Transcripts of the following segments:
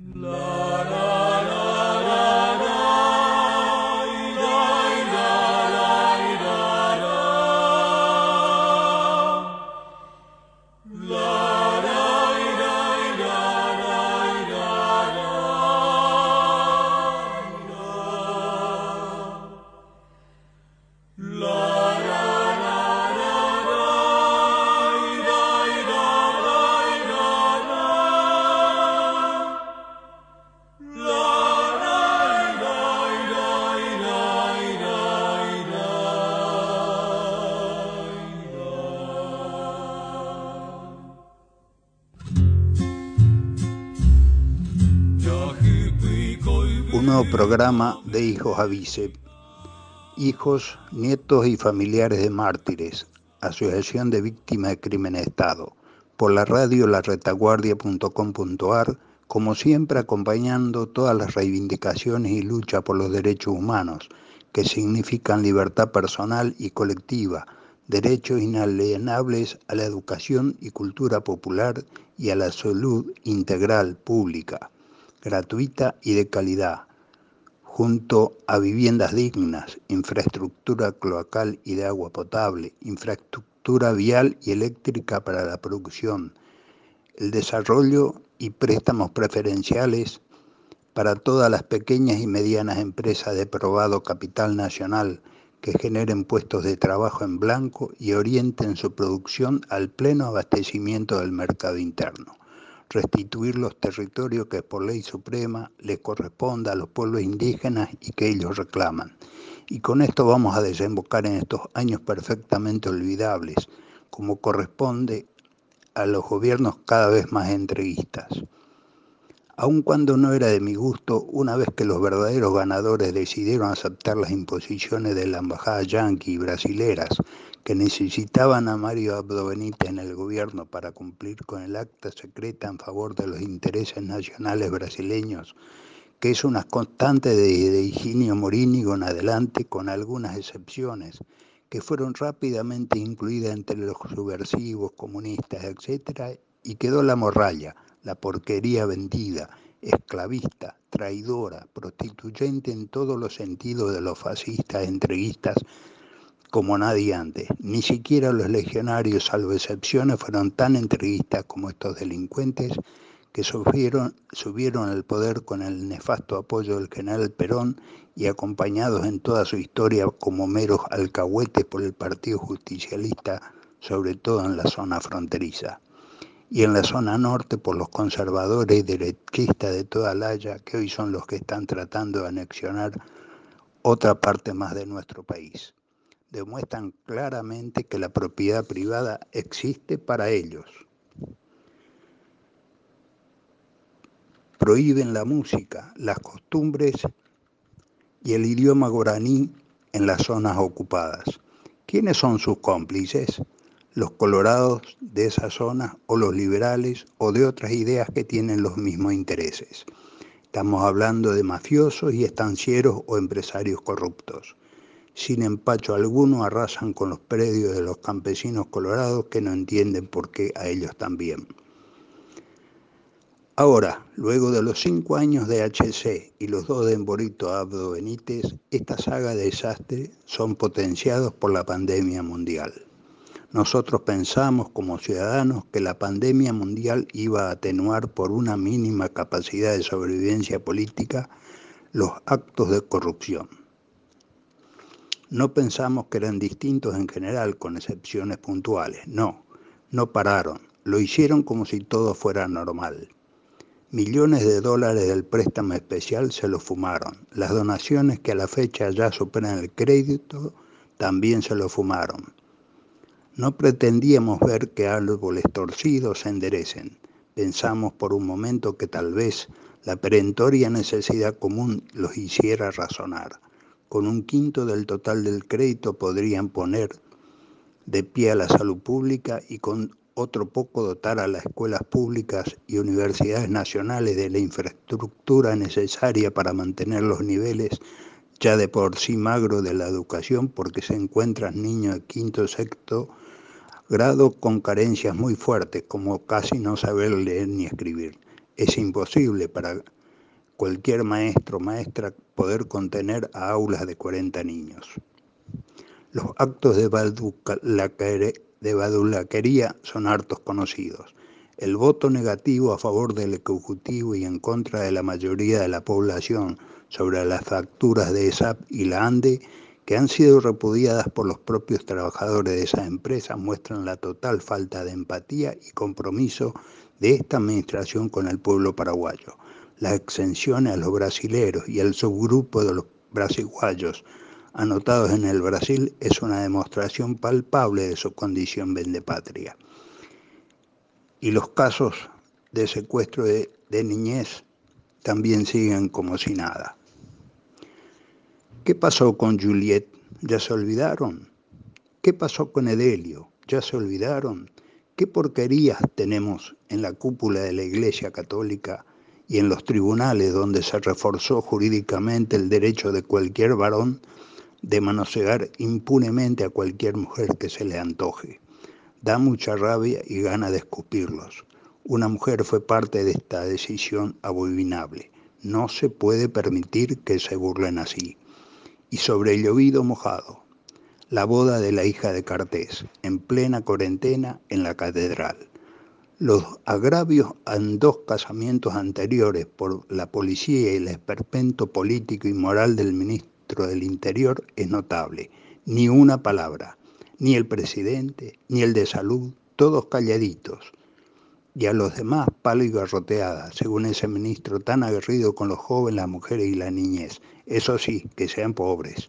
Love. Programa de Hijos Avise. Hijos, nietos y familiares de mártires. Asociación de Víctimas de Crimen de Estado. Por la radio laretaguardia.com.ar, como siempre acompañando todas las reivindicaciones y lucha por los derechos humanos, que significan libertad personal y colectiva, derechos inalienables a la educación y cultura popular y a la salud integral pública, gratuita y de calidad junto a viviendas dignas, infraestructura cloacal y de agua potable, infraestructura vial y eléctrica para la producción, el desarrollo y préstamos preferenciales para todas las pequeñas y medianas empresas de probado capital nacional que generen puestos de trabajo en blanco y orienten su producción al pleno abastecimiento del mercado interno restituir los territorios que por ley suprema les corresponda a los pueblos indígenas y que ellos reclaman. Y con esto vamos a desembocar en estos años perfectamente olvidables, como corresponde a los gobiernos cada vez más entreguistas. Aun cuando no era de mi gusto, una vez que los verdaderos ganadores decidieron aceptar las imposiciones de la embajada yanqui y brasileras que necesitaban a Mario Abdo Benítez en el gobierno para cumplir con el acta secreta en favor de los intereses nacionales brasileños, que es una constante de, de Higinio Morínigo en adelante, con algunas excepciones, que fueron rápidamente incluidas entre los subversivos, comunistas, etc., y quedó la morralla, la porquería vendida, esclavista, traidora, prostituyente en todos los sentidos de los fascistas, entreguistas, como nadie antes. Ni siquiera los legionarios, salvo excepciones, fueron tan entreguistas como estos delincuentes que subieron, al poder con el nefasto apoyo del general Perón y acompañados en toda su historia como meros alcahuetes por el Partido Justicialista, sobre todo en la zona fronteriza. Y en la zona norte por los conservadores y derechistas de toda la Haya, que hoy son los que están tratando de anexionar otra parte más de nuestro país demuestran claramente que la propiedad privada existe para ellos. Prohíben la música, las costumbres y el idioma guaraní en las zonas ocupadas. ¿Quiénes son sus cómplices? Los colorados de esa zona o los liberales o de otras ideas que tienen los mismos intereses. Estamos hablando de mafiosos y estancieros o empresarios corruptos sin empacho alguno arrasan con los predios de los campesinos colorados que no entienden por qué a ellos también. Ahora, luego de los cinco años de HC y los dos de Emborito Abdo Benítez, esta saga de desastre son potenciados por la pandemia mundial. Nosotros pensamos como ciudadanos que la pandemia mundial iba a atenuar por una mínima capacidad de sobrevivencia política los actos de corrupción. No pensamos que eran distintos en general, con excepciones puntuales. No, no pararon. Lo hicieron como si todo fuera normal. Millones de dólares del préstamo especial se lo fumaron. Las donaciones que a la fecha ya superan el crédito también se lo fumaron. No pretendíamos ver que árboles torcidos se enderecen. Pensamos por un momento que tal vez la perentoria necesidad común los hiciera razonar con un quinto del total del crédito podrían poner de pie a la salud pública y con otro poco dotar a las escuelas públicas y universidades nacionales de la infraestructura necesaria para mantener los niveles ya de por sí magro de la educación porque se encuentran niños de quinto sexto grado con carencias muy fuertes como casi no saber leer ni escribir. Es imposible para cualquier maestro o maestra poder contener a aulas de 40 niños. Los actos de badulaquería son hartos conocidos. El voto negativo a favor del Ejecutivo y en contra de la mayoría de la población sobre las facturas de ESAP y la ANDE, que han sido repudiadas por los propios trabajadores de esa empresa, muestran la total falta de empatía y compromiso de esta administración con el pueblo paraguayo. Las exenciones a los brasileros y al subgrupo de los brasiguayos anotados en el Brasil es una demostración palpable de su condición vendepatria. Y los casos de secuestro de, de niñez también siguen como si nada. ¿Qué pasó con Juliet? ¿Ya se olvidaron? ¿Qué pasó con Edelio? ¿Ya se olvidaron? ¿Qué porquerías tenemos en la cúpula de la Iglesia Católica y en los tribunales donde se reforzó jurídicamente el derecho de cualquier varón de manosear impunemente a cualquier mujer que se le antoje. Da mucha rabia y gana de escupirlos. Una mujer fue parte de esta decisión abominable. No se puede permitir que se burlen así. Y sobre el llovido mojado, la boda de la hija de Cartés, en plena cuarentena en la catedral. Los agravios en dos casamientos anteriores por la policía y el esperpento político y moral del ministro del Interior es notable. Ni una palabra, ni el presidente, ni el de salud, todos calladitos. Y a los demás palo y garroteada, según ese ministro tan aguerrido con los jóvenes, las mujeres y la niñez. Eso sí, que sean pobres,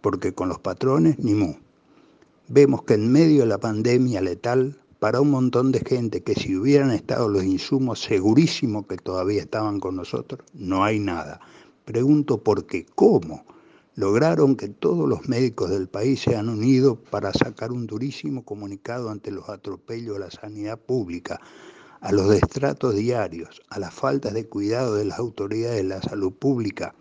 porque con los patrones ni mu. Vemos que en medio de la pandemia letal, para un montón de gente que si hubieran estado los insumos, segurísimo que todavía estaban con nosotros, no hay nada. Pregunto por qué, ¿cómo? lograron que todos los médicos del país se han unido para sacar un durísimo comunicado ante los atropellos a la sanidad pública, a los destratos diarios, a las faltas de cuidado de las autoridades de la salud pública,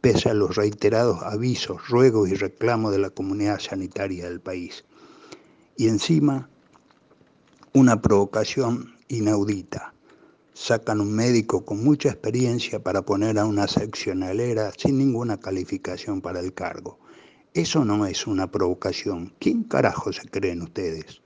pese a los reiterados avisos, ruegos y reclamos de la comunidad sanitaria del país. Y encima, una provocación inaudita sacan un médico con mucha experiencia para poner a una seccionalera sin ninguna calificación para el cargo. Eso no es una provocación. ¿Quién carajo se creen ustedes?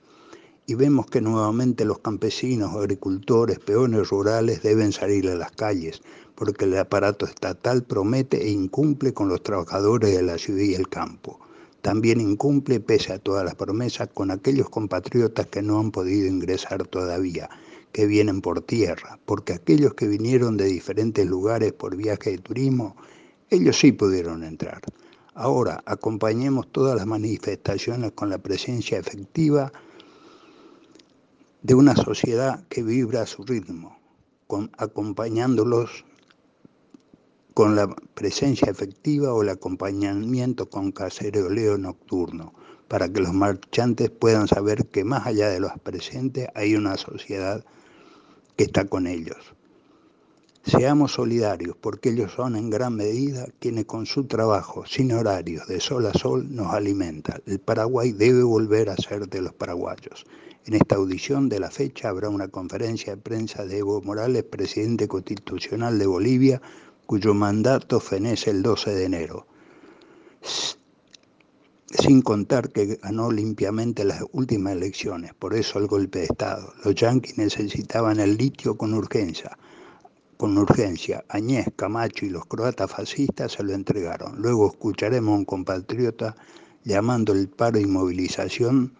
Y vemos que nuevamente los campesinos, agricultores, peones rurales deben salir a las calles, porque el aparato estatal promete e incumple con los trabajadores de la ciudad y el campo. También incumple, pese a todas las promesas, con aquellos compatriotas que no han podido ingresar todavía que vienen por tierra, porque aquellos que vinieron de diferentes lugares por viaje de turismo, ellos sí pudieron entrar. Ahora acompañemos todas las manifestaciones con la presencia efectiva de una sociedad que vibra a su ritmo, acompañándolos con la presencia efectiva o el acompañamiento con caceroleo nocturno, para que los marchantes puedan saber que más allá de los presentes hay una sociedad que está con ellos. Seamos solidarios porque ellos son en gran medida quienes con su trabajo, sin horarios, de sol a sol, nos alimentan. El Paraguay debe volver a ser de los paraguayos. En esta audición de la fecha habrá una conferencia de prensa de Evo Morales, presidente constitucional de Bolivia, cuyo mandato fenece el 12 de enero sin contar que ganó limpiamente las últimas elecciones, por eso el golpe de Estado. Los yanquis necesitaban el litio con urgencia, con urgencia. Añez, Camacho y los croatas fascistas se lo entregaron. Luego escucharemos a un compatriota llamando el paro y movilización,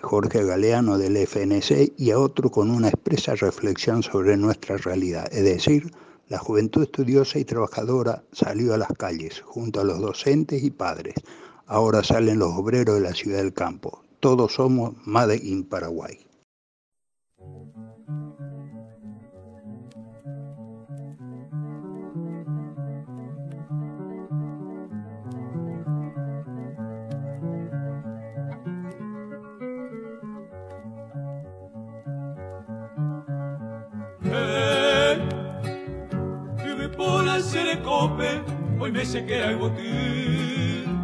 Jorge Galeano del FNC, y a otro con una expresa reflexión sobre nuestra realidad, es decir, la juventud estudiosa y trabajadora salió a las calles junto a los docentes y padres ahora salen los obreros de la ciudad del campo. Todos somos Made in Paraguay. y me sequera el botín.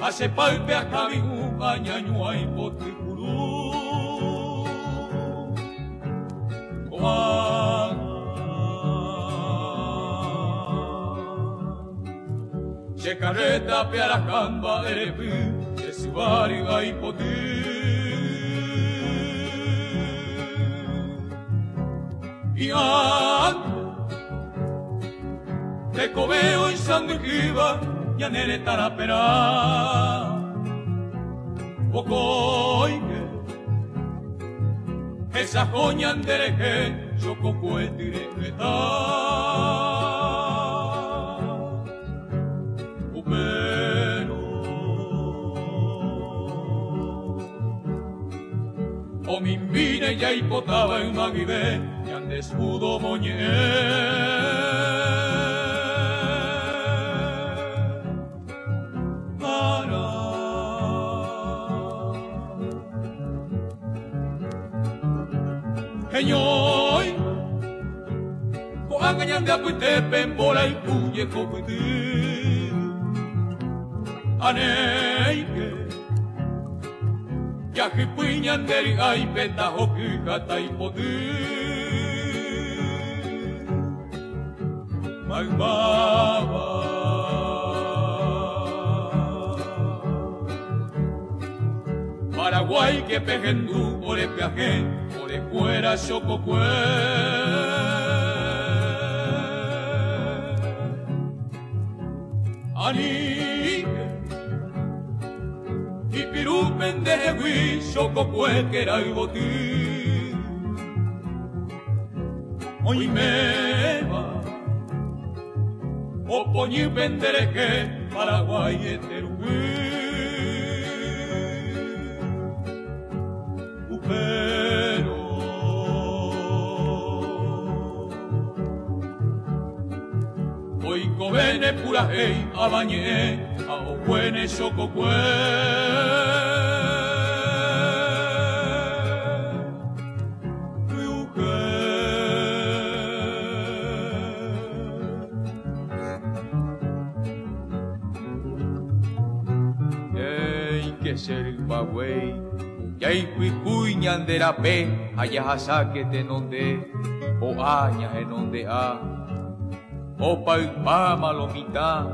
Hace palpe a cabigú, cañañua y poticurú. Se carreta piaracamba, erepi, se si sibariga y potín. young cobeo y sanduijiva y anere tarapera. Pocoike, esa joña andereje, yo cocuetire O mi vine ya hipotaba en maguibé, y an descudo moñé. Koanganyan de apuite pembola y puye coputi. Aneike, Yajipuñan deri ay peta hoki kata ipodi. Magbaba. Paraguay que pejendu por el viaje de fuera Chococue. Ani y pirupen de Hui Chococue que era el botín. Hoy me va o poñi vendere que Paraguay eterugui. bene pura hei abañe ao buene xococue que ser bagüey Yai cuicuñan de la pe, allá saque te nonde, o añas en donde a opa upama lomita,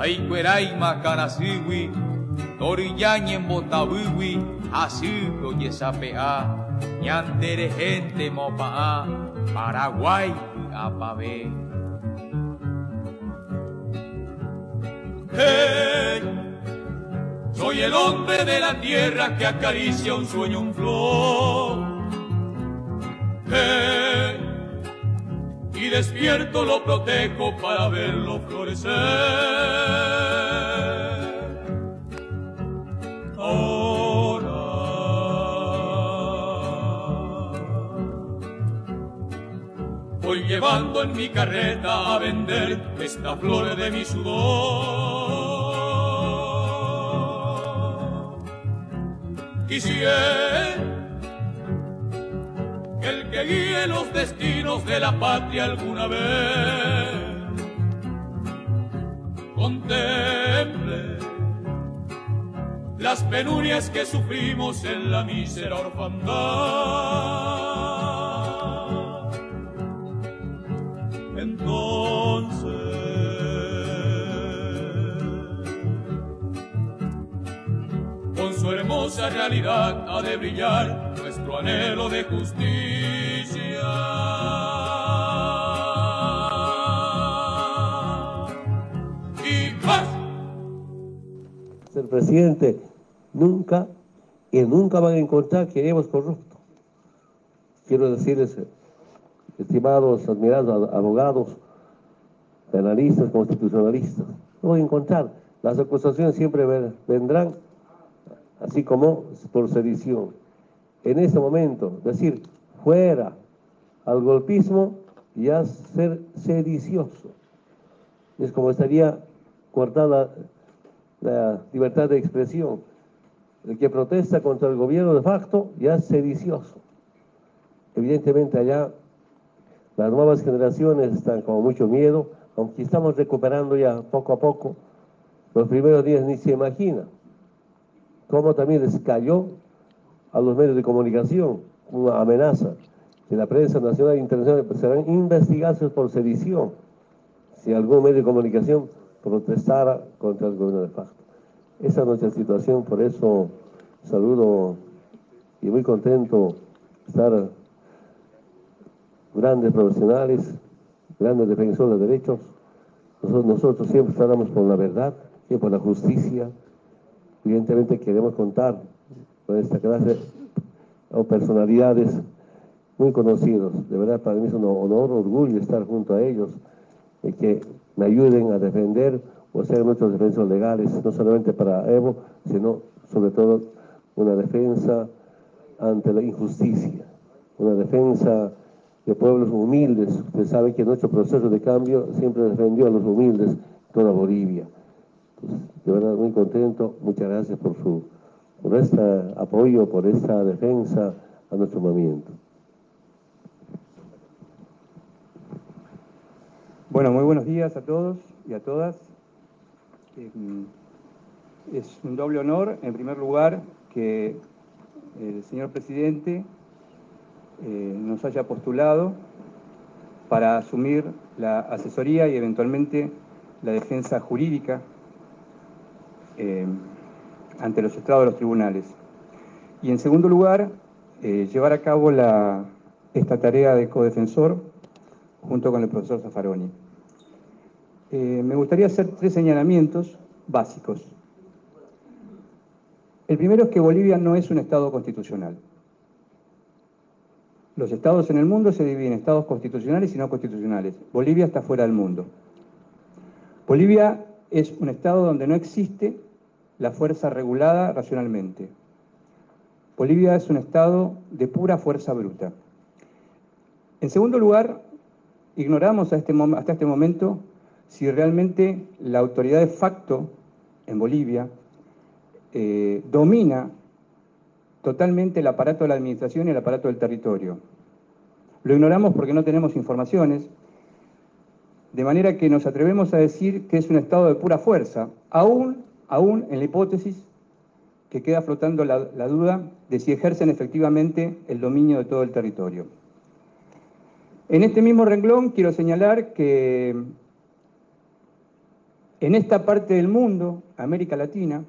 aikuerai makanasiwi, toriñañen botawiwi, asilo yesapea, ñantere gente mopa, Paraguay apabe. Hey, soy el hombre de la tierra que acaricia un sueño, un flor. Hey, y despierto lo protejo para verlo florecer. Ahora voy llevando en mi carreta a vender esta flor de mi sudor. Quisiera el que guíe los destinos de la patria alguna vez. Contemple las penurias que sufrimos en la mísera orfandad. Entonces, con su hermosa realidad ha de brillar nuestro anhelo de justicia. Y paz. El presidente nunca y nunca van a encontrar que hemos corrupto. Quiero decirles, estimados, admirados abogados, penalistas, constitucionalistas, no van a encontrar. Las acusaciones siempre vendrán, así como por sedición en este momento, decir fuera al golpismo ya ser sedicioso. Es como estaría cortada la libertad de expresión. El que protesta contra el gobierno de facto ya es sedicioso. Evidentemente allá las nuevas generaciones están con mucho miedo, aunque estamos recuperando ya poco a poco. Los primeros días ni se imagina cómo también les cayó a los medios de comunicación, una amenaza, que la prensa nacional e internacional serán investigados por sedición. Si algún medio de comunicación protestar contra el gobierno de facto. Esa es nuestra situación, por eso saludo y muy contento estar grandes profesionales, grandes defensores de derechos. Nosotros, siempre estamos por la verdad, y por la justicia. Evidentemente queremos contar con esta clase o personalidades muy conocidos. De verdad, para mí es un honor, orgullo estar junto a ellos y que me ayuden a defender o ser nuestros defensores legales, no solamente para Evo, sino sobre todo una defensa ante la injusticia, una defensa de pueblos humildes. Usted sabe que nuestro proceso de cambio siempre defendió a los humildes toda Bolivia. de verdad, muy contento. Muchas gracias por su por este apoyo, por esta defensa a nuestro movimiento. Bueno, muy buenos días a todos y a todas. Eh, es un doble honor, en primer lugar, que el señor presidente eh, nos haya postulado para asumir la asesoría y eventualmente la defensa jurídica eh, ante los estados de los tribunales. Y en segundo lugar, llevar a cabo esta tarea de codefensor junto con el profesor Zaffaroni. Eh, me gustaría hacer tres señalamientos básicos. El primero es que Bolivia no es un Estado constitucional. Los estados en el mundo se dividen en estados constitucionales y no constitucionales. Bolivia está fuera del mundo. Bolivia es un estado donde no existe la fuerza regulada racionalmente. Bolivia es un estado de pura fuerza bruta. En segundo lugar, ignoramos este hasta este momento si realmente la autoridad de facto en Bolivia eh, domina totalmente el aparato de la administración y el aparato del territorio. Lo ignoramos porque no tenemos informaciones, de manera que nos atrevemos a decir que es un estado de pura fuerza, aún, aún en la hipótesis que queda flotando la, duda de si ejercen efectivamente el dominio de todo el territorio. En este mismo renglón quiero señalar que en esta parte del mundo, América Latina,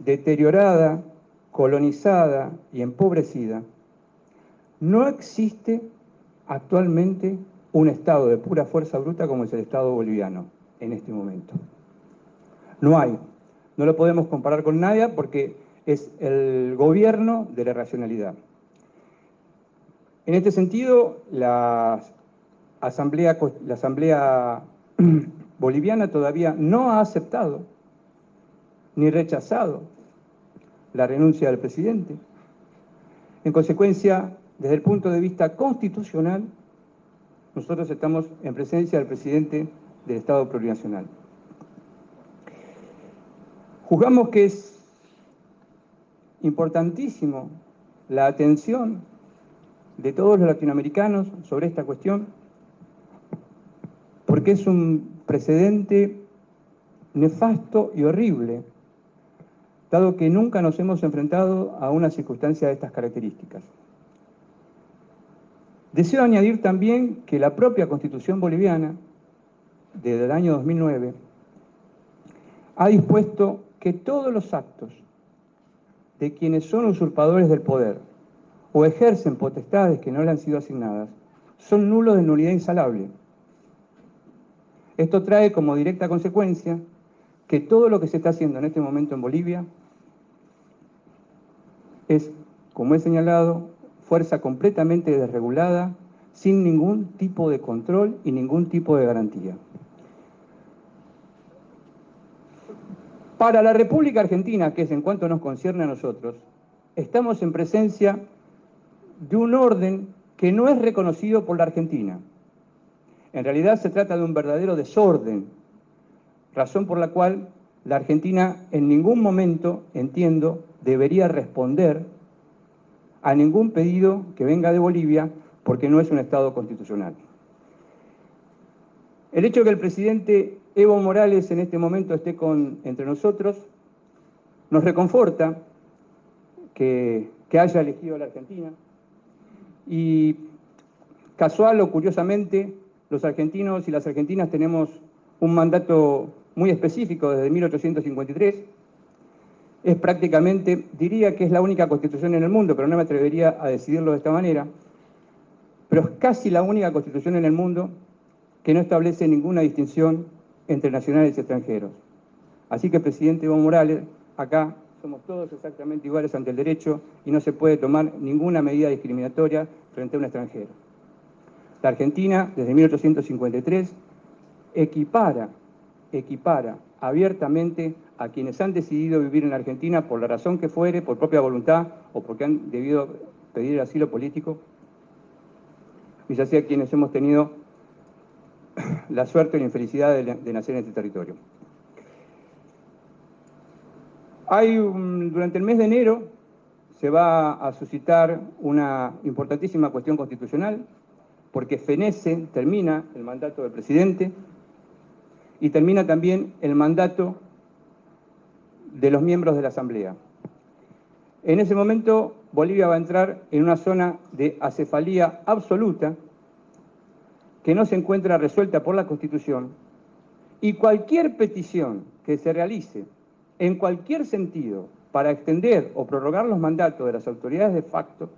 deteriorada, colonizada y empobrecida, no existe actualmente un Estado de pura fuerza bruta como es el Estado boliviano en este momento. No hay. No lo podemos comparar con nadie porque es el gobierno de la racionalidad. En este sentido, la Asamblea, la asamblea boliviana todavía no ha aceptado ni rechazado la renuncia del presidente. En consecuencia, desde el punto de vista constitucional, nosotros estamos en presencia del presidente del Estado plurinacional. Juzgamos que es importantísimo la atención de todos los latinoamericanos sobre esta cuestión, porque es un precedente nefasto y horrible, dado que nunca nos hemos enfrentado a una circunstancia de estas características. Deseo añadir también que la propia Constitución boliviana, desde el año 2009, ha dispuesto que todos los actos de quienes son usurpadores del poder o ejercen potestades que no le han sido asignadas son nulos de nulidad insalable esto trae como directa consecuencia que todo lo que se está haciendo en este momento en Bolivia es, como he señalado, fuerza completamente desregulada, sin ningún tipo de control y ningún tipo de garantía. Para la República Argentina, que es en cuanto nos concierne a nosotros, estamos en presencia de un orden que no es reconocido por la Argentina. En realidad se trata de un verdadero desorden, razón por la cual la Argentina en ningún momento, entiendo, debería responder a ningún pedido que venga de Bolivia porque no es un Estado constitucional. El hecho de que el presidente Evo Morales en este momento esté con, entre nosotros nos reconforta que, haya elegido a la Argentina y casual o curiosamente los argentinos y las argentinas tenemos un mandato muy específico desde 1853. Es prácticamente, diría que es la única constitución en el mundo, pero no me atrevería a decidirlo de esta manera, pero es casi la única constitución en el mundo que no establece ninguna distinción entre nacionales y extranjeros. Así que, presidente Evo Morales, acá somos todos exactamente iguales ante el derecho y no se puede tomar ninguna medida discriminatoria frente a un extranjero. La Argentina, desde 1853, equipara, equipara abiertamente a quienes han decidido vivir en la Argentina por la razón que fuere, por propia voluntad o porque han debido pedir asilo político, y ya sea quienes hemos tenido la suerte y la infelicidad de, nacer en este territorio. Hay durante el mes de enero se va a suscitar una importantísima cuestión constitucional, porque fenece, termina el mandato del presidente y termina también el mandato de los miembros de la Asamblea. En ese momento Bolivia va a entrar en una zona de acefalía absoluta que no se encuentra resuelta por la Constitución y cualquier petición que se realice en cualquier sentido para extender o prorrogar los mandatos de las autoridades de facto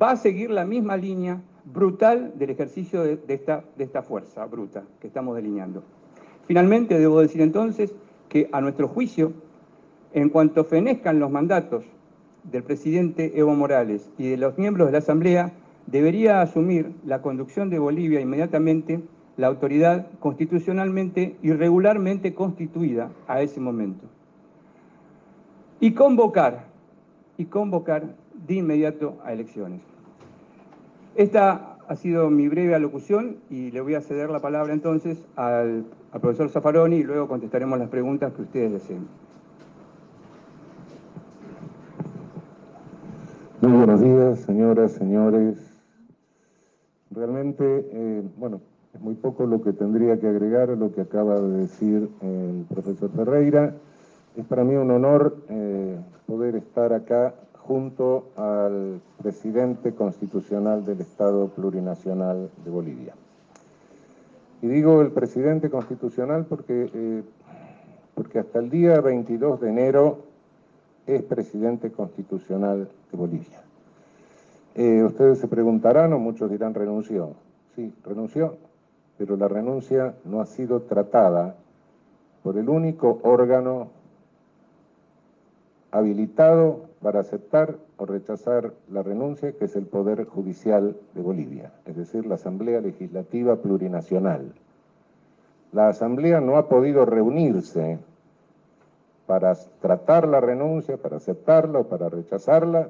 va a seguir la misma línea brutal del ejercicio de, esta, de esta fuerza bruta que estamos delineando. Finalmente, debo decir entonces que a nuestro juicio, en cuanto fenezcan los mandatos del presidente Evo Morales y de los miembros de la Asamblea, debería asumir la conducción de Bolivia inmediatamente la autoridad constitucionalmente y regularmente constituida a ese momento. Y convocar, y convocar de inmediato a elecciones. Esta ha sido mi breve alocución y le voy a ceder la palabra entonces al, profesor Zaffaroni y luego contestaremos las preguntas que ustedes deseen. Muy buenos días, señoras, señores. Realmente, eh, bueno, es muy poco lo que tendría que agregar a lo que acaba de decir el profesor Ferreira. Es para mí un honor eh, poder estar acá junto al presidente constitucional del Estado Plurinacional de Bolivia. Y digo el presidente constitucional porque, eh, porque hasta el día 22 de enero es presidente constitucional de Bolivia. Eh, ustedes se preguntarán, o muchos dirán renunció. Sí, renunció, pero la renuncia no ha sido tratada por el único órgano habilitado para aceptar o rechazar la renuncia, que es el Poder Judicial de Bolivia, es decir, la Asamblea Legislativa Plurinacional. La Asamblea no ha podido reunirse para tratar la renuncia, para aceptarla o para rechazarla,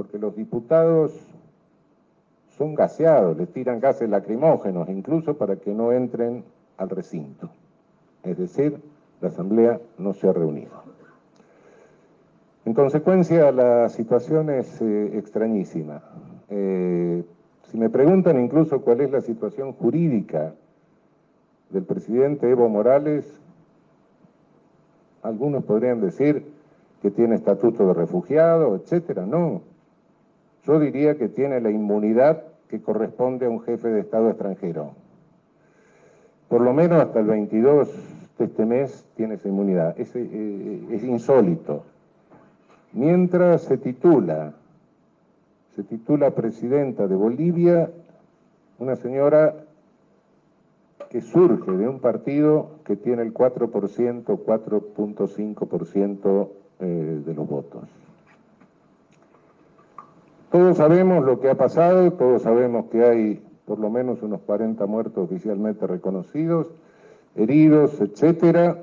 porque los diputados son gaseados, les tiran gases lacrimógenos, incluso para que no entren al recinto. Es decir, la Asamblea no se ha reunido. En consecuencia, la situación es eh, extrañísima. Eh, si me preguntan incluso cuál es la situación jurídica del presidente Evo Morales, algunos podrían decir que tiene estatuto de refugiado, etcétera. No, yo diría que tiene la inmunidad que corresponde a un jefe de Estado extranjero. Por lo menos hasta el 22 de este mes tiene esa inmunidad. es eh, insólito mientras se titula, se titula presidenta de Bolivia, una señora que surge de un partido que tiene el 4%, 4.5% eh, de los votos. Todos sabemos lo que ha pasado, todos sabemos que hay por lo menos unos 40 muertos oficialmente reconocidos, heridos, etcétera,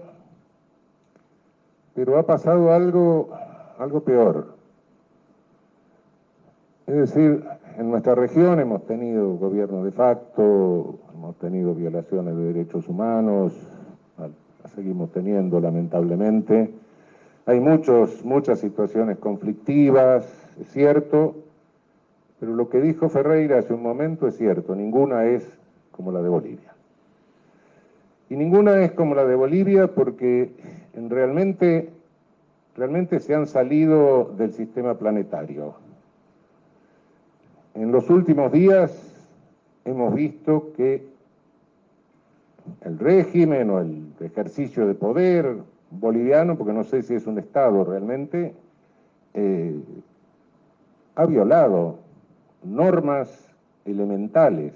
pero ha pasado algo algo peor. Es decir, en nuestra región hemos tenido gobierno de facto, hemos tenido violaciones de derechos humanos, las seguimos teniendo lamentablemente. Hay muchos, muchas situaciones conflictivas, es cierto, pero lo que dijo Ferreira hace un momento es cierto, ninguna es como la de Bolivia. Y ninguna es como la de Bolivia porque realmente realmente se han salido del sistema planetario. En los últimos días hemos visto que el régimen o el ejercicio de poder boliviano, porque no sé si es un Estado realmente, eh, ha violado normas elementales,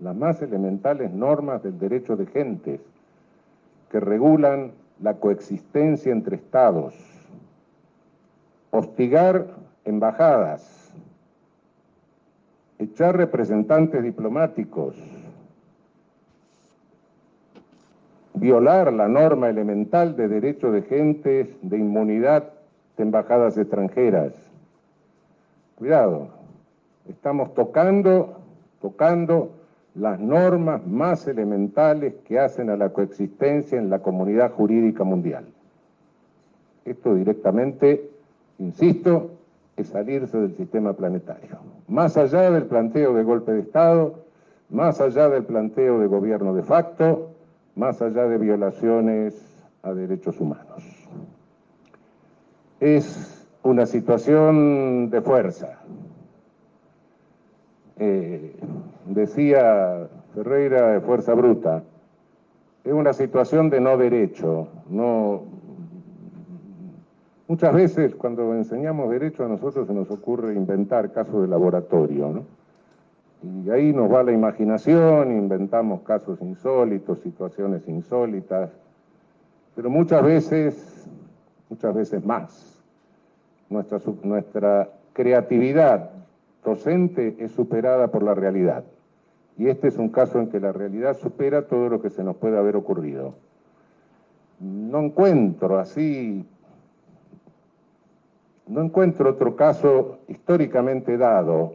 las más elementales normas del derecho de gentes que regulan la coexistencia entre estados, hostigar embajadas, echar representantes diplomáticos, violar la norma elemental de derecho de gentes, de inmunidad de embajadas extranjeras. Cuidado, estamos tocando, tocando las normas más elementales que hacen a la coexistencia en la comunidad jurídica mundial. Esto directamente, insisto, es salirse del sistema planetario. Más allá del planteo de golpe de Estado, más allá del planteo de gobierno de facto, más allá de violaciones a derechos humanos. Es una situación de fuerza. Eh, decía Ferreira de fuerza bruta, es una situación de no derecho. No... Muchas veces cuando enseñamos derecho a nosotros se nos ocurre inventar casos de laboratorio, ¿no? Y ahí nos va la imaginación, inventamos casos insólitos, situaciones insólitas, pero muchas veces, muchas veces más, nuestra, nuestra creatividad docente es superada por la realidad. Y este es un caso en que la realidad supera todo lo que se nos puede haber ocurrido. No encuentro así, no encuentro otro caso históricamente dado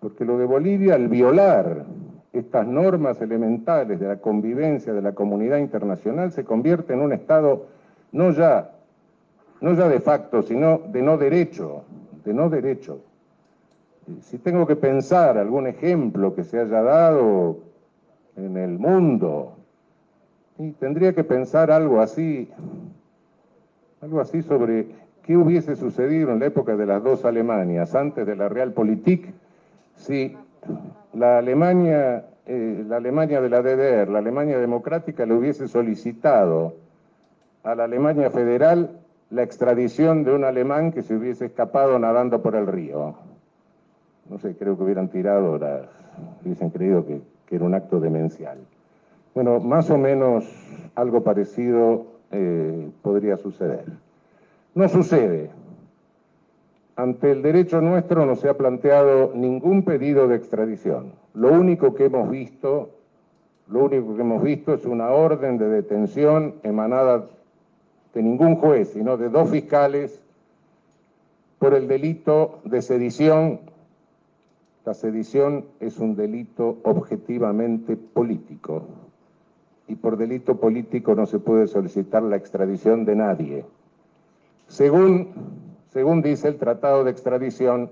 porque lo de Bolivia, al violar estas normas elementales de la convivencia de la comunidad internacional, se convierte en un Estado no ya, no ya de facto, sino de no derecho, de no derecho. Si tengo que pensar algún ejemplo que se haya dado en el mundo, tendría que pensar algo así, algo así sobre qué hubiese sucedido en la época de las dos Alemanias, antes de la Realpolitik si la Alemania, eh, la Alemania de la DDR, la Alemania democrática, le hubiese solicitado a la Alemania federal la extradición de un alemán que se hubiese escapado nadando por el río. No sé, creo que hubieran tirado, las, hubiesen creído que, que era un acto demencial. Bueno, más o menos algo parecido eh, podría suceder. No sucede, ante el derecho nuestro no se ha planteado ningún pedido de extradición. Lo único que hemos visto, lo único que hemos visto es una orden de detención emanada de ningún juez, sino de dos fiscales por el delito de sedición. La sedición es un delito objetivamente político y por delito político no se puede solicitar la extradición de nadie. Según según dice el Tratado de Extradición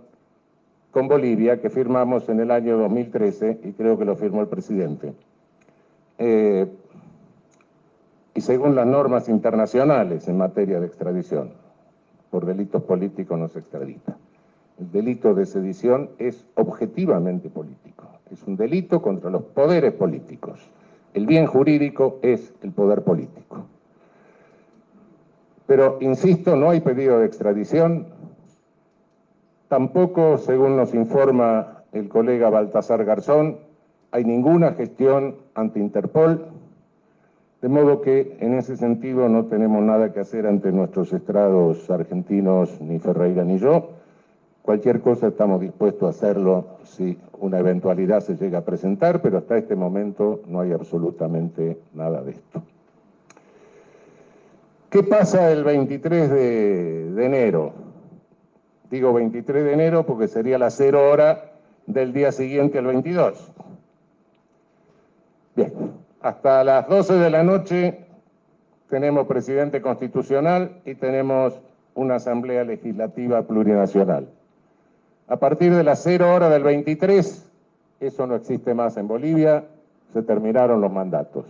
con Bolivia, que firmamos en el año 2013, y creo que lo firmó el presidente. Eh, y según las normas internacionales en materia de extradición, por delitos políticos no se extradita. El delito de sedición es objetivamente político, es un delito contra los poderes políticos. El bien jurídico es el poder político. Pero, insisto, no hay pedido de extradición. Tampoco, según nos informa el colega Baltasar Garzón, hay ninguna gestión ante Interpol, de modo que en ese sentido no tenemos nada que hacer ante nuestros estrados argentinos, ni Ferreira ni yo. Cualquier cosa estamos dispuestos a hacerlo si una eventualidad se llega a presentar, pero hasta este momento no hay absolutamente nada de esto. ¿Qué pasa el 23 de, enero? Digo 23 de enero porque sería la cero hora del día siguiente al 22. Bien, hasta las 12 de la noche tenemos presidente constitucional y tenemos una asamblea legislativa plurinacional. A partir de las cero hora del 23, eso no existe más en Bolivia, se terminaron los mandatos.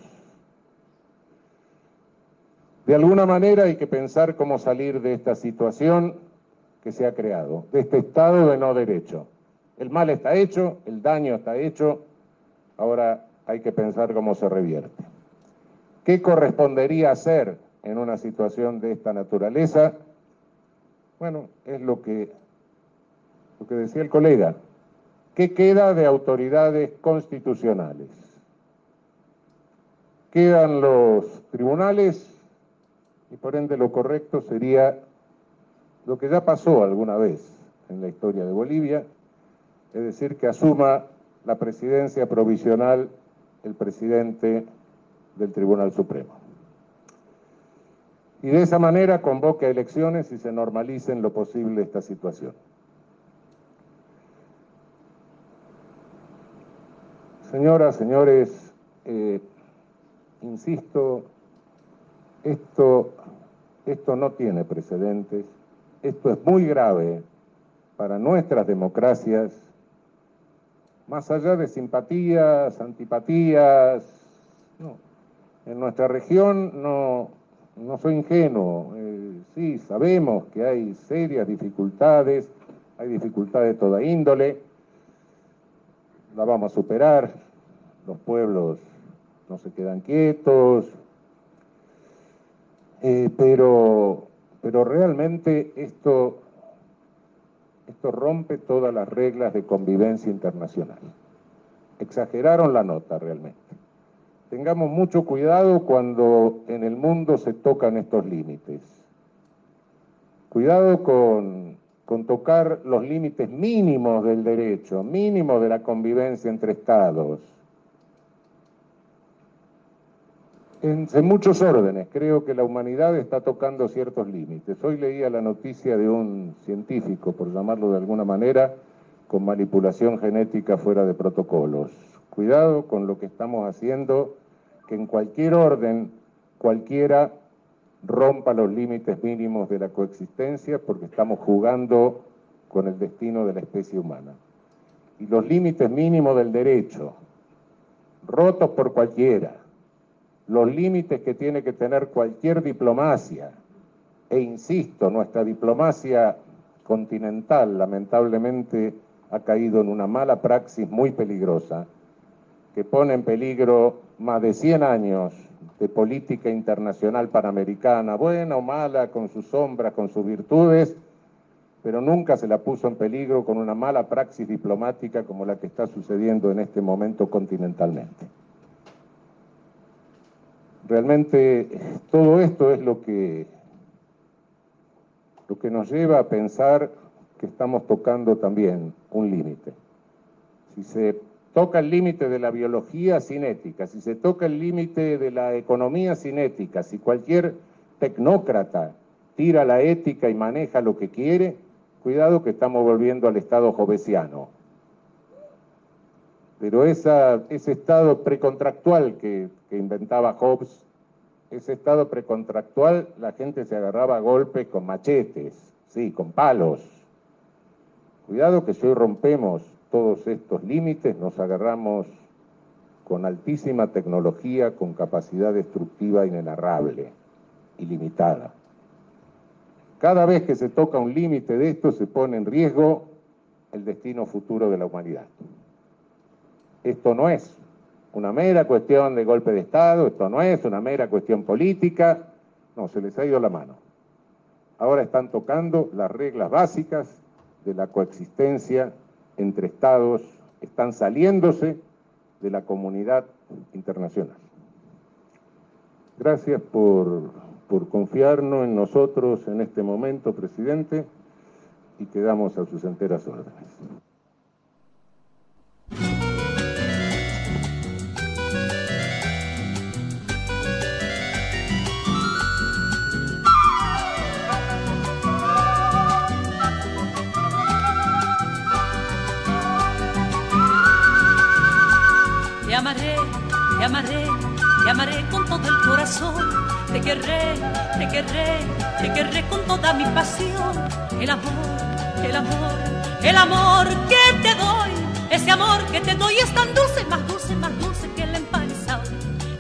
De alguna manera hay que pensar cómo salir de esta situación que se ha creado, de este estado de no derecho. El mal está hecho, el daño está hecho, ahora hay que pensar cómo se revierte. ¿Qué correspondería hacer en una situación de esta naturaleza? Bueno, es lo que, lo que decía el colega. ¿Qué queda de autoridades constitucionales? Quedan los tribunales y por ende lo correcto sería lo que ya pasó alguna vez en la historia de Bolivia, es decir, que asuma la presidencia provisional el presidente del Tribunal Supremo. Y de esa manera convoque a elecciones y se normalice en lo posible esta situación. Señoras, señores, eh, insisto, esto, esto no tiene precedentes, esto es muy grave para nuestras democracias, más allá de simpatías, antipatías, no. En nuestra región no, no soy ingenuo, eh, sí, sabemos que hay serias dificultades, hay dificultades de toda índole, la vamos a superar, los pueblos no se quedan quietos, eh, pero, pero realmente esto, esto rompe todas las reglas de convivencia internacional. Exageraron la nota realmente. Tengamos mucho cuidado cuando en el mundo se tocan estos límites. Cuidado con, con tocar los límites mínimos del derecho, mínimos de la convivencia entre estados en, muchos órdenes. Creo que la humanidad está tocando ciertos límites. Hoy leía la noticia de un científico, por llamarlo de alguna manera, con manipulación genética fuera de protocolos. Cuidado con lo que estamos haciendo, que en cualquier orden, cualquiera rompa los límites mínimos de la coexistencia, porque estamos jugando con el destino de la especie humana. Y los límites mínimos del derecho, rotos por cualquiera, los límites que tiene que tener cualquier diplomacia. E insisto, nuestra diplomacia continental lamentablemente ha caído en una mala praxis muy peligrosa, que pone en peligro más de 100 años de política internacional panamericana, buena o mala, con sus sombras, con sus virtudes, pero nunca se la puso en peligro con una mala praxis diplomática como la que está sucediendo en este momento continentalmente. Realmente todo esto es lo que, lo que nos lleva a pensar que estamos tocando también un límite. Si se toca el límite de la biología cinética, si se toca el límite de la economía cinética, si cualquier tecnócrata tira la ética y maneja lo que quiere, cuidado que estamos volviendo al estado jovesiano. Pero ese estado precontractual que, que inventaba Hobbes, ese estado precontractual, la gente se agarraba a golpes con machetes, sí, con palos. Cuidado que si hoy rompemos todos estos límites, nos agarramos con altísima tecnología, con capacidad destructiva inenarrable, ilimitada. Cada vez que se toca un límite de esto, se pone en riesgo el destino futuro de la humanidad. Esto no es una mera cuestión de golpe de Estado, esto no es una mera cuestión política, no, se les ha ido la mano. Ahora están tocando las reglas básicas de la coexistencia entre Estados, están saliéndose de la comunidad internacional. Gracias por, por confiarnos en nosotros en este momento, presidente, y quedamos a sus enteras órdenes. Te amaré, te amaré con todo el corazón. Te querré, te querré, te querré con toda mi pasión. El amor, el amor, el amor que te doy. Ese amor que te doy es tan dulce, más dulce, más dulce que el empanizado.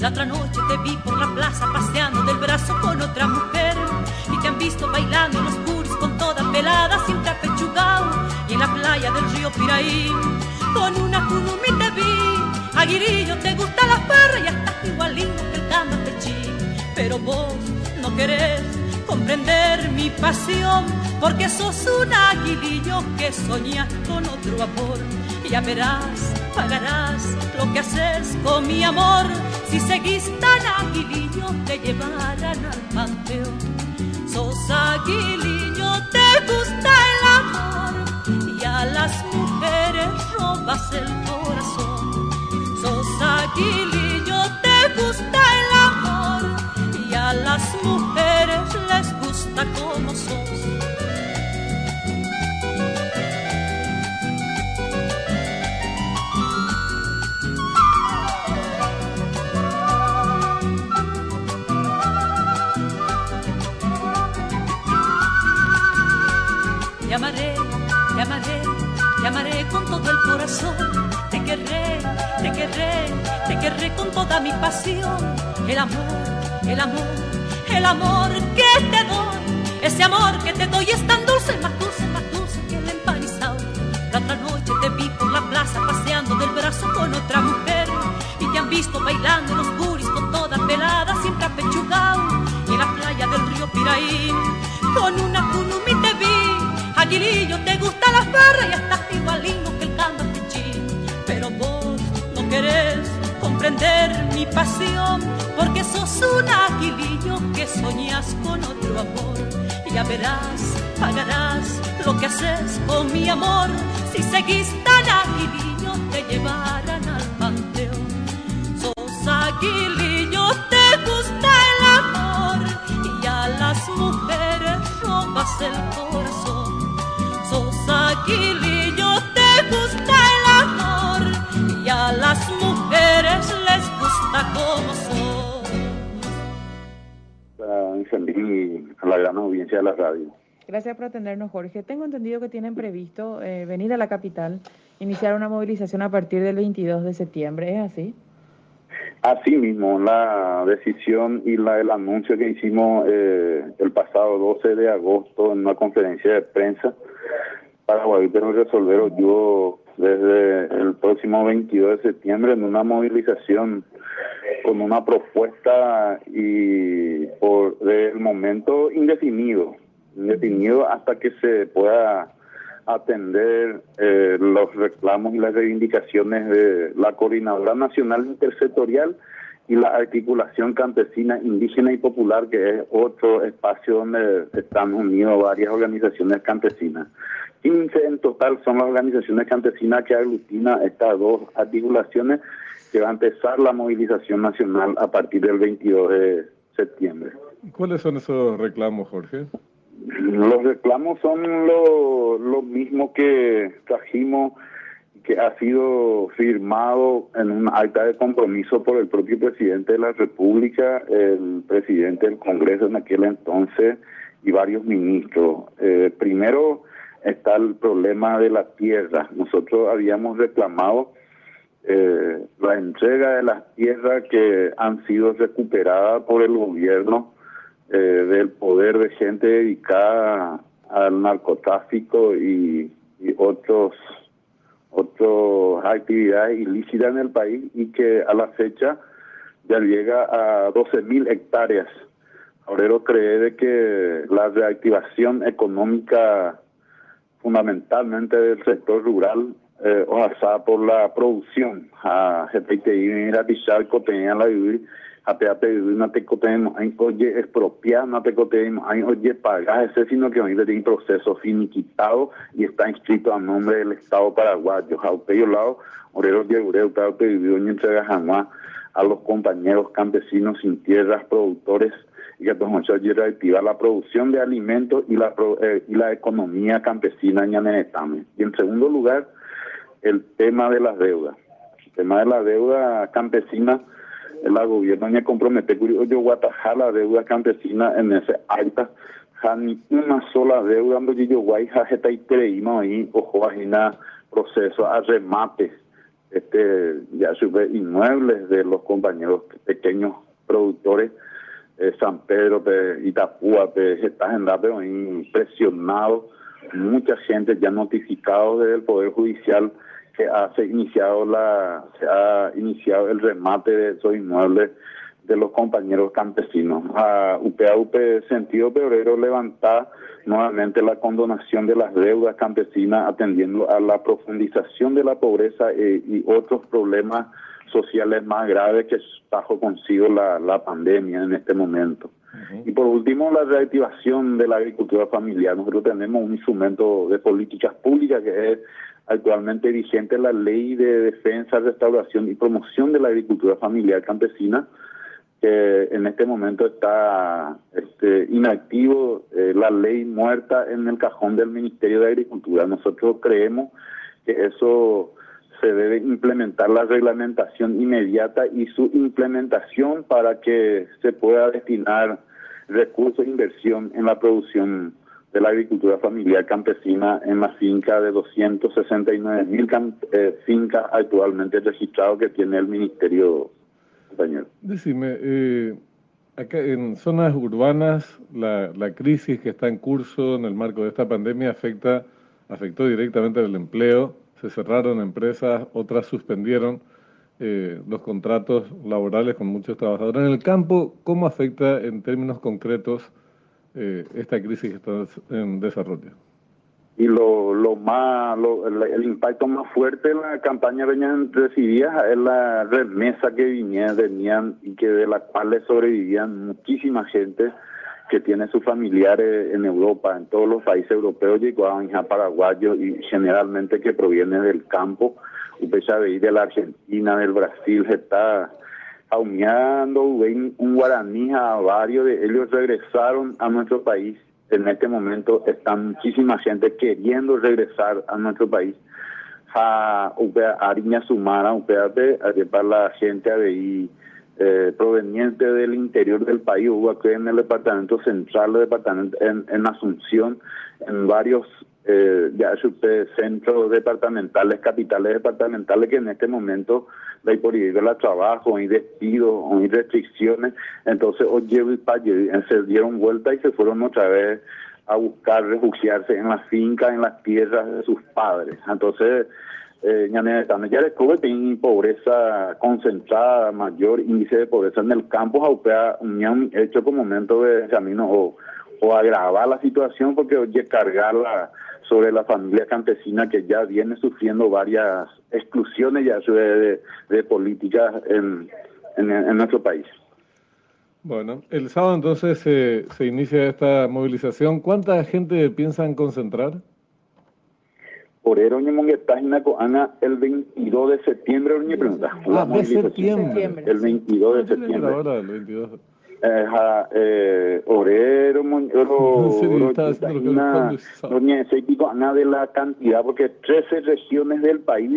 La otra noche te vi por la plaza paseando del brazo con otra mujer. Y te han visto bailando en los puris con toda pelada, sin apechugado. La playa del río Piraí, con una curumita te vi Aguirillo, te gusta la perra y estás igualito que el Camapechí. Pero vos no querés comprender mi pasión, porque sos un aguilillo que soñas con otro amor. Ya verás, pagarás lo que haces con mi amor. Si seguís tan aguilillo, te llevarán al panteón. Sos aguilillo, te gusta el amor a las mujeres robas el corazón. Sos aguilillo, te gusta el amor y a las mujeres les gusta como sos. Amaré con todo el corazón. Te querré, te querré, te querré con toda mi pasión. El amor, el amor, el amor que te doy. Ese amor que te doy es tan dulce, más dulce, más dulce que el empanizado. La otra noche te vi por la plaza paseando del brazo con otra mujer. Y te han visto bailando en los guris con toda pelada, siempre apechugado. En la playa del río Piraí, con una kunumi te vi. Aguilillo, te gusta la farra y estás igualino que el camapechí. Pero vos no querés comprender mi pasión, porque sos un aguilillo que soñas con otro amor. Ya verás, pagarás lo que haces con mi amor. Si seguís tan aguilillo, te llevarán al panteón. Sos aguilillo, te gusta el amor y a las mujeres robas el corazón. Sos aguilillo, A la gran audiencia de la radio. Gracias por atendernos, Jorge. Tengo entendido que tienen previsto eh, venir a la capital, iniciar una movilización a partir del 22 de septiembre, ¿es así? Así mismo, la decisión y la, el anuncio que hicimos eh, el pasado 12 de agosto en una conferencia de prensa para Guadalupe Resolver, yo desde el próximo 22 de septiembre en una movilización con una propuesta y por el momento indefinido, indefinido hasta que se pueda atender eh, los reclamos y las reivindicaciones de la Coordinadora Nacional Intersectorial y la articulación campesina, indígena y popular, que es otro espacio donde están unidos varias organizaciones campesinas. 15 en total son las organizaciones campesinas que aglutina estas dos articulaciones que va a empezar la movilización nacional a partir del 22 de septiembre. ¿Cuáles son esos reclamos, Jorge? Los reclamos son lo, lo mismo que trajimos, que ha sido firmado en un acta de compromiso por el propio presidente de la República, el presidente del Congreso en aquel entonces y varios ministros. Eh, primero está el problema de la tierra. Nosotros habíamos reclamado eh, la entrega de las tierras que han sido recuperadas por el gobierno eh, del poder de gente dedicada al narcotráfico y, otros otras actividades ilícitas en el país y que a la fecha ya llega a 12 mil hectáreas. Obrero cree de que la reactivación económica fundamentalmente del sector rural eh, basada por la producción. A GPTI a Picharco tenía la vivir a PAP no te oye expropiar no te hay oye pagar ese sino que hoy tiene proceso finiquitado y está inscrito a nombre del Estado paraguayo. Jaupeyo lado Oreros de Ureu que vivió en a los compañeros campesinos sin tierras productores y que tomó reactivar la producción de alimentos y la eh, y la economía campesina en Ñanetame. Y en segundo lugar, el tema de las deudas. El tema de la deuda campesina, el gobierno me compromete yo voy a atajar la deuda campesina en ese alta ni una sola deuda donde yo voy a está y ahí ojo a proceso a remate este ya sube inmuebles de los compañeros pequeños productores eh, San Pedro de Itapúa de están en impresionado mucha gente ya notificado desde el poder judicial que ha iniciado la se ha iniciado el remate de esos inmuebles de los compañeros campesinos. A UPAUP Sentido Peorero levanta nuevamente la condonación de las deudas campesinas atendiendo a la profundización de la pobreza eh, y otros problemas sociales más graves que trajo consigo la, la pandemia en este momento. Y por último, la reactivación de la agricultura familiar. Nosotros tenemos un instrumento de políticas públicas que es actualmente vigente la Ley de Defensa, Restauración y Promoción de la Agricultura Familiar Campesina, que en este momento está este, inactivo, eh, la ley muerta en el cajón del Ministerio de Agricultura. Nosotros creemos que eso se debe implementar la reglamentación inmediata y su implementación para que se pueda destinar recursos de inversión en la producción de la agricultura familiar campesina en la finca de 269 mil eh, fincas actualmente registradas que tiene el Ministerio Español. Decime, eh, acá en zonas urbanas la, la crisis que está en curso en el marco de esta pandemia afecta afectó directamente al empleo se cerraron empresas, otras suspendieron eh, los contratos laborales con muchos trabajadores. En el campo, ¿cómo afecta en términos concretos eh, esta crisis que está en desarrollo? Y lo, lo más, el, impacto más fuerte de la campaña venían recibía es la remesa que venían, venían y que de la cual sobrevivían muchísima gente que tiene sus familiares en Europa, en todos los países europeos, llegaban a paraguayos y generalmente que provienen del campo, de la Argentina, del Brasil, está aumeando, un guaraní a varios de ellos regresaron a nuestro país. En este momento está muchísima gente queriendo regresar a nuestro país. A Ariña Sumara, para la gente de eh, proveniente del interior del país, hubo aquí en el departamento central, departamento en, Asunción, en varios eh, ya centros departamentales, capitales departamentales que en este momento hay por ir a trabajo, hay despidos, hay restricciones, entonces oye, se dieron vuelta y se fueron otra vez a buscar refugiarse en las fincas, en las tierras de sus padres. Entonces, eh, ya descubre tiene pobreza concentrada, mayor índice de pobreza en el campo, aupea un hecho como momento de camino o, o agravar la situación porque oye cargarla sobre la familia campesina que ya viene sufriendo varias exclusiones ya de, de políticas en, en, nuestro país. Bueno, el sábado entonces se, se inicia esta movilización. ¿Cuánta gente piensan concentrar? Orero Ana el 22 de septiembre, Oñe pregunta. Ah, de septiembre. El 22 de septiembre. Ahora, el 22. Eh, eh, orero, Ana de la cantidad, porque 13 regiones del país,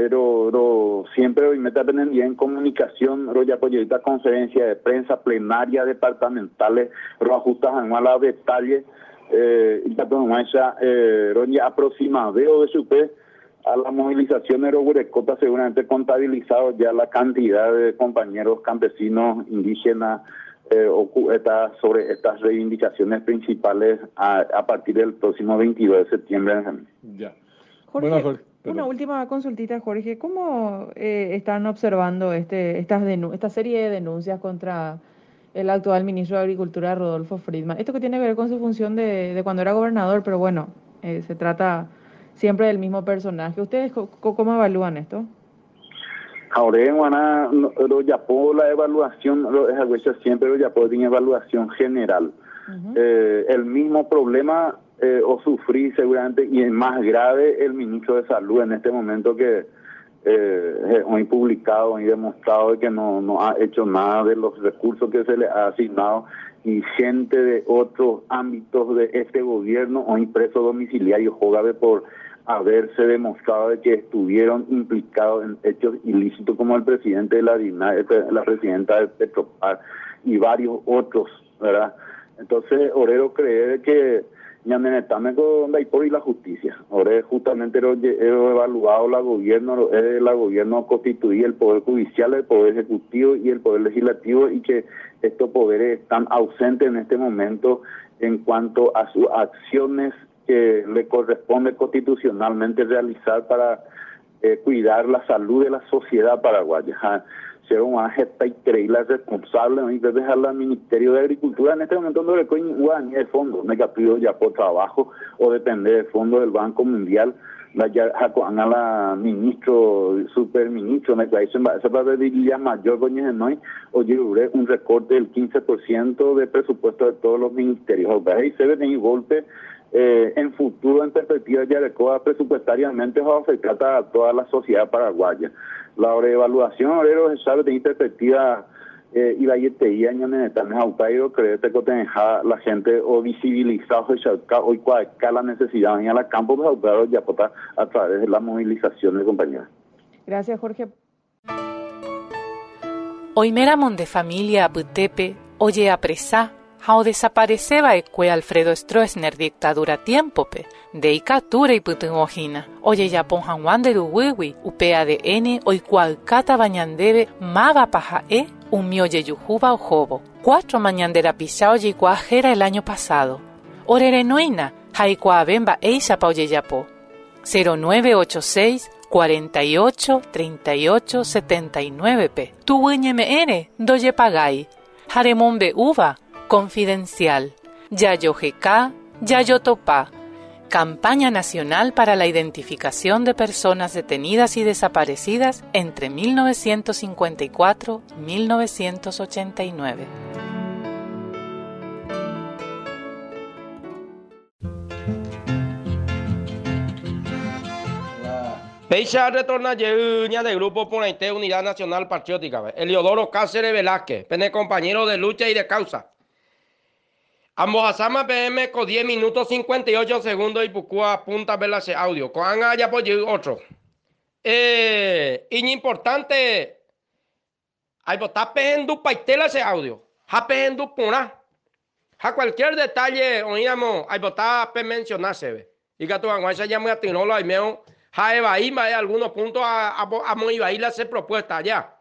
ero, siempre hoy me está en comunicación, ro ya conferencia de prensa plenaria departamentales, ro ajustas a la detalle eh, eh, aproximado de su a la movilización de Rogurecota seguramente contabilizado ya la cantidad de compañeros campesinos indígenas eh, sobre estas reivindicaciones principales a, partir del próximo 22 de septiembre. Ya. Jorge, una última consultita, Jorge. ¿Cómo eh, están observando este, estas esta serie de denuncias contra el actual ministro de Agricultura, Rodolfo Friedman. Esto que tiene que ver con su función de, cuando era gobernador, pero bueno, eh, se trata siempre del mismo personaje. ¿Ustedes cómo, evalúan esto? Ahora, lo yapó la evaluación, es siempre lo tiene evaluación general. Eh, el mismo problema eh, o sufrí seguramente y es más grave el ministro de Salud en este momento que eh, hoy publicado y demostrado que no, no ha hecho nada de los recursos que se le ha asignado y gente de otros ámbitos de este gobierno hoy preso domiciliario jugave por haberse demostrado de que estuvieron implicados en hechos ilícitos como el presidente de la DINA, la presidenta de Petropar y varios otros, ¿verdad? Entonces, Orero cree que ñamenetame donde hay por y la justicia. Ahora justamente he evaluado la gobierno, la gobierno constituye el poder judicial, el poder ejecutivo y el poder legislativo y que estos poderes están ausentes en este momento en cuanto a sus acciones que le corresponde constitucionalmente realizar para eh, cuidar la salud de la sociedad paraguaya. Ser un agente increíble responsable y dejarla al Ministerio de Agricultura en este momento no le ni de fondo, me pido ya por trabajo o depender del fondo del Banco Mundial. La ya la ministro superministro me parece esa para ya mayor coño no oye un recorte del 15% de presupuesto de todos los ministerios. Ahí se ve un golpe eh, en futuro, en perspectiva de Yarecoa, presupuestariamente va a afectar a toda la sociedad paraguaya. La evaluación, ahora se sabe de perspectiva eh, y la YTI año en el creo que la gente o visibilizado hoy cuál la necesidad en la campo de ya a través de la movilización de compañeros. Gracias, Jorge. Hoy de familia Butepe, oye apresa Hao desapareceba cue Alfredo Stroessner dictadura tiempope, de ikatura y putunojina. Oye ya ponjan wanderu wiwi, UPADN, cual kata bañandebe, mava paja e, un mioye yujuba o jobo. Cuatro mañandera pisao y cuajera el año pasado. Orere noina, haikua bemba eisa pa oye yapo. 0986 48 38 79 p. Tu ere, doye pagai. Haremombe uva, Confidencial. Yayo GK, Yayo Topá. Campaña Nacional para la Identificación de Personas Detenidas y Desaparecidas entre 1954-1989. Peixa retorna Yeña del Grupo Ponente Unidad Nacional Patriótica. Eliodoro Cáceres Velázquez, compañero de lucha y de causa. Ambojasama PM con 10 minutos 58 segundos y Pucúa punta ese audio. Con haya por otro. Eh, importante. Hay botar pejendo paitela ese audio. Ha pejendo puna. Ha cualquier detalle, oíamos, hay botar pe mencionarse. Y que tu anguacha ya muy atinolo ahí meo. Ha evaí algunos puntos a, a, a, a a hacer propuesta allá.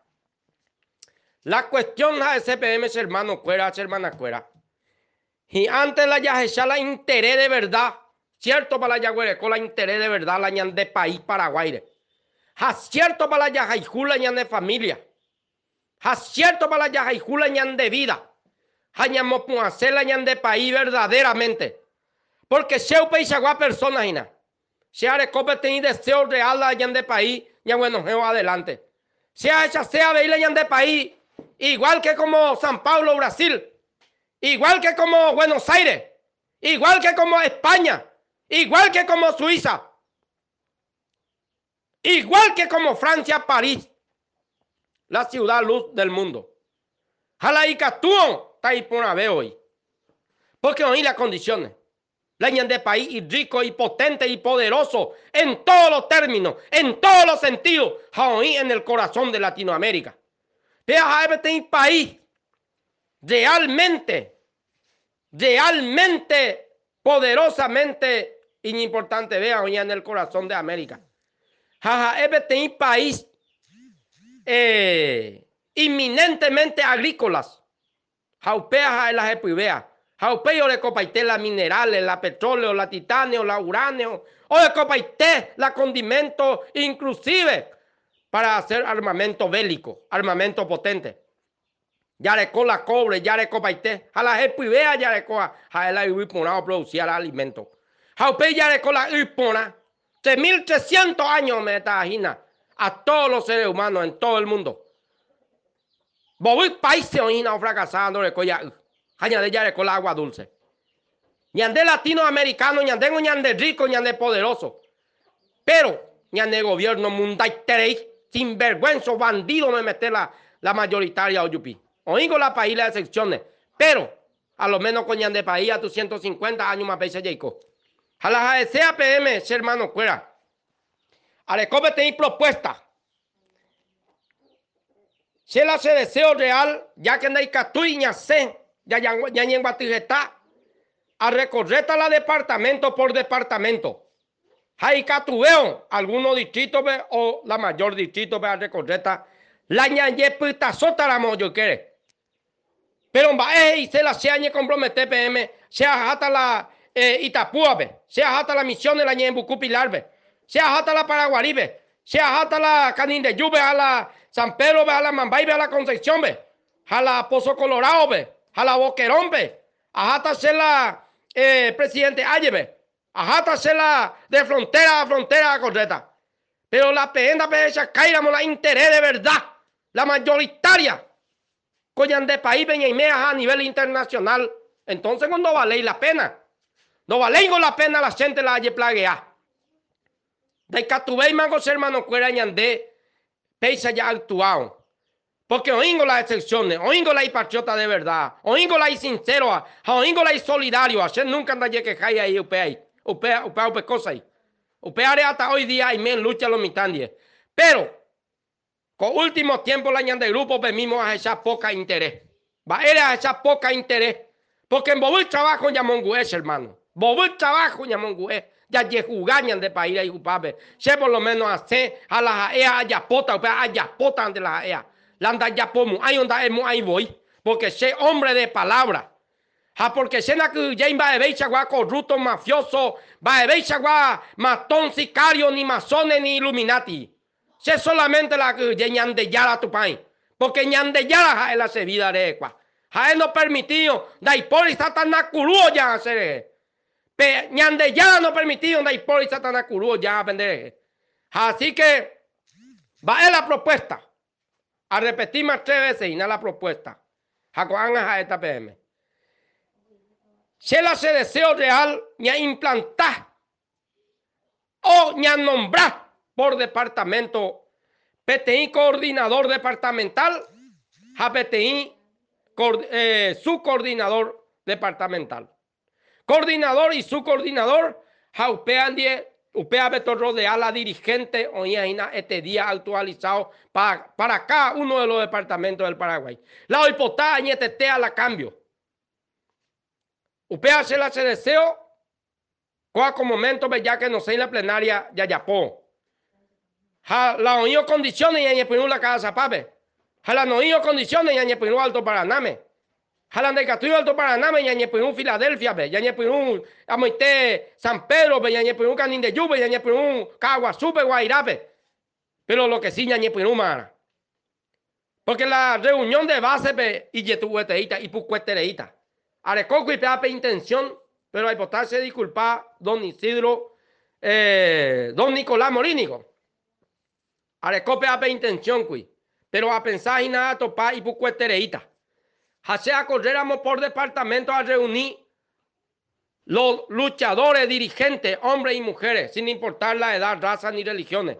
La cuestión de CPM es hermano cuera, hermana cuera. Y antes la ya la interés de verdad. Cierto para la con la interés de verdad la ñan de país Paraguay. Ha cierto para la yajaijula ñan de familia. Ha cierto para la yajaijula ñan de vida. Ha ñamo hacer la ñan de país verdaderamente. Porque si un país agua personas ina. Si ha tenido deseo real la ñan de país, ya bueno, adelante. Si ha hecho sea de la ñan de país, igual que como San Paulo, Brasil igual que como Buenos Aires, igual que como España, igual que como Suiza, igual que como Francia, París, la ciudad luz del mundo. Jalaika ahí por ver hoy. Porque hoy las condiciones. La de país y rico y potente y poderoso en todos los términos, en todos los sentidos, en el corazón de Latinoamérica. Vea, este país realmente realmente, poderosamente importante, vean, hoy en el corazón de América. Jaja, este un país eh, inminentemente agrícolas. Jaupea, la jepivea. Jaupeo le copaité la minerales, la petróleo, la titanio, la uranio. O le copaité la condimento, inclusive para hacer armamento bélico, armamento potente. Yareco la cobre, yareco paité. A la gente vea yareco a la ipona a producir alimentos. Jaupe yareco la ipona. 3.300 años me imagina a todos los seres humanos en todo el mundo. Bobi países hoy no fracasando de coya. Añade yareco la agua dulce. Ñande latinoamericano, ñande ñande rico, ñande poderoso. Pero ñande gobierno mundial sin vergüenza, bandido me mete la, la mayoritaria Oyupi. Oigo la país las excepciones, pero a lo menos coñan de país a tus 150 años más veces Jacob. A la CAPM, hermano cuera. Alecobe tenéis propuesta. Si él hace deseo real, ya que hay catuiña se, ya ya en Guatijeta, a recorrer la departamento por departamento. Hay catubeo, algunos distritos o la mayor distrito a recorrer la ñañe sota la moyo quiere. Pero y se la se añe compromete PM, se hasta la eh, Itapúa, se hasta la misión de la Ñembucu Pilar, se hasta la Paraguaribe, Se hasta la Lluvia, a la San Pedro, a la Mambay, a la Concepción, a la Pozo Colorado, a la Boquerón, hasta se la eh, presidente Ayebe, hasta se la de frontera a frontera correcta. Pero la penda pecha caíramos la interés de verdad, la mayoritaria, coyan de país a nivel internacional. Entonces, cuando vale la pena, no vale la pena la gente la haya plagueado. De Catubé y Magos hermano cuera ñandé, peisa ya actuado. Porque oingo las excepciones, oingo la patriota de verdad, oingo la sincero, oingo la solidario, ayer nunca anda que cae ahí, upe upe, upe, upe cosa ahí. Upe hasta hoy día y men lucha los mitandie. Pero, con último tiempo la ñande grupo venimos a echar poca interés. Va a echar poca interés. Porque en Bobul trabajo en Yamongués, hermano. Bobul trabajo en Yamongués ya jugañan de país y upabe. Se por lo menos hace a la ea ayapota, o ayapota ante la ea. Landa yapomu, ahí donde ahí voy. Porque sé hombre de palabra. Ja, porque se na que ya va a chagua corrupto, mafioso, va a chagua matón, sicario, ni masones, ni illuminati. Sé solamente la que ya ñandeyara tu país. Porque ñandeyara es la vida de ecua. Ja, no permitido, da hipólita tan nacuruo ya hacer. Pe, ñande ya no permitido da y Satanás curó ya aprender. Así que va a la propuesta. A repetir más tres veces y no la propuesta. Jacoán a esta PM. Si él hace deseo real, ni a implantar o ni a nombrar por departamento PTI coordinador departamental, a PTI eh, su coordinador departamental coordinador y su coordinador, jaupean upea betorro de a la dirigente oñaina este día actualizado para, para cada uno de los departamentos del Paraguay. La oipotá este a la cambio. Upea se la se deseo, como momento ya que no sé en la plenaria ya yapó. La oído condiciones y añepinú la casa pape. Ja la no oído condiciones y añepinú alto paraname. Jalan de Castillo Alto Paraná, me ñañe un Filadelfia, be, un Amoité San Pedro, be, ñañe un Canín de Yuba, ñañe un Caguazú, be, Guairape. Pero lo que sí un mara. Porque la reunión de base, be, y yetueteita, y pucuetereita. Arecoco y peape intención, pero hay potarse disculpa, don Isidro, eh, don Nicolás Morínico. Arecope peape intención. Pero a pensar y nada topar y pucuetereita a corréramos por departamento a reunir los luchadores, dirigentes, hombres y mujeres, sin importar la edad, raza ni religiones.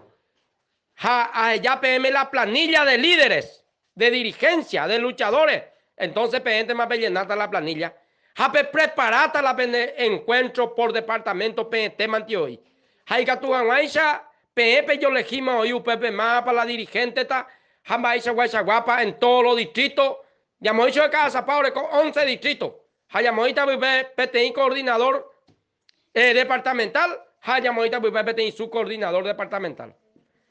A ella PM la planilla de líderes, de dirigencia, de luchadores. Entonces, PM más llenata la planilla. Ja preparata la encuentro por departamento PNT mantioy. Jaiga tu ganwaisha, PEP yo elegimos hoy UPP más para la dirigente ta, jambaisha guapa en todos los distritos Yamoicho de Casa Pobre con 11 distritos. Hayamoita PTI coordinador eh, departamental. Hayamoita PTI su coordinador departamental.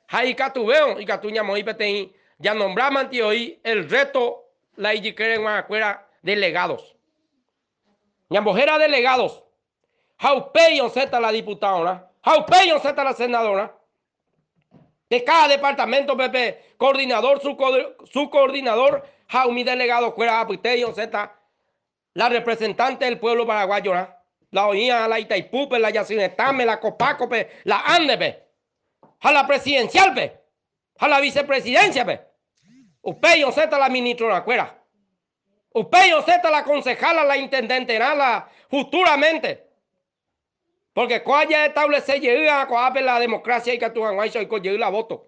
Hay Catubeo y Catuña PTI. Ya nombramos hoy el reto la IGCRE en Guanacuera delegados. Ñambojera delegados. Jaupeyon Z la diputada. Jaupeyon Z la senadora. De cada departamento, PP, coordinador, su, su coordinador, mi delegado fuera Z, la representante del pueblo paraguayo, la oía la Itaipupe, la Yacinetame, la Copacope, la Andepe, a la presidencial, a la vicepresidencia, Upeyo Z, la ministra la cuera. Upeyo Z, la concejala, la intendente, la futuramente. Porque ya establece a la democracia y que tú y que la voto.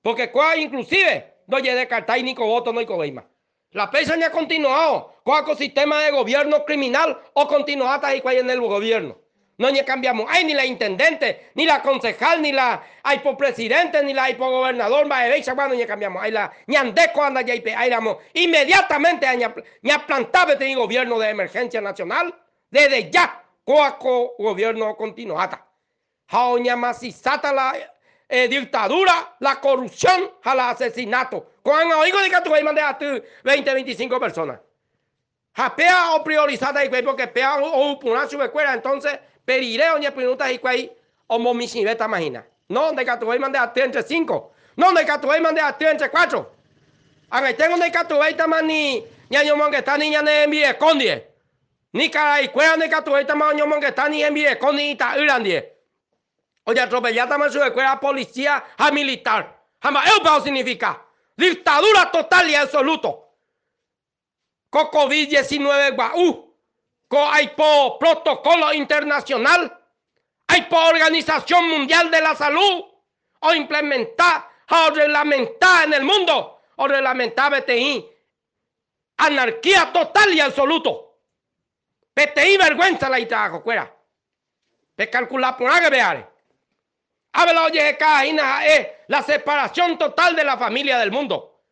Porque cuál inclusive no llega de carta y ni voto no hay coima. La pesa ni ha continuado con el sistema de gobierno criminal o continuó hasta ahí en el gobierno. No ni cambiamos. Ay, ni la intendente, ni la concejal, ni la presidente, ni la hipogobernador, bueno, ni cambiamos. Ahí la ñandeco anda ya ahí inmediatamente ni ha plantado este gobierno de emergencia nacional. Desde ya, coaco gobierno continuata. Jaoña masisata la eh, dictadura, la corrupción, al asesinato. Con oigo de que tú vas a mandar a 20, 25 personas. Japea o priorizada y porque pea o una su escuela, entonces pediré oña preguntas y cuál o momisibeta imagina. No, de Catubay mande a entre cinco. No, de Catubay mande a entre cuatro. Ahí tengo de Catubay tamani, ya yo que está ni ya ne envíe die. Ni tamani yo que está ni envíe con ni ta irandie. Oye, atropellada más su escuela policía a militar. Jamás, eso significa dictadura total y absoluto. Con COVID-19 guau. Con hay protocolo internacional hay por Organización Mundial de la Salud o implementar o reglamentar en el mundo o reglamentar BTI. Anarquía total y absoluto. BTI vergüenza la itaco fuera. Pe calcular por que veare. Habla oye es la separación total de la familia del mundo.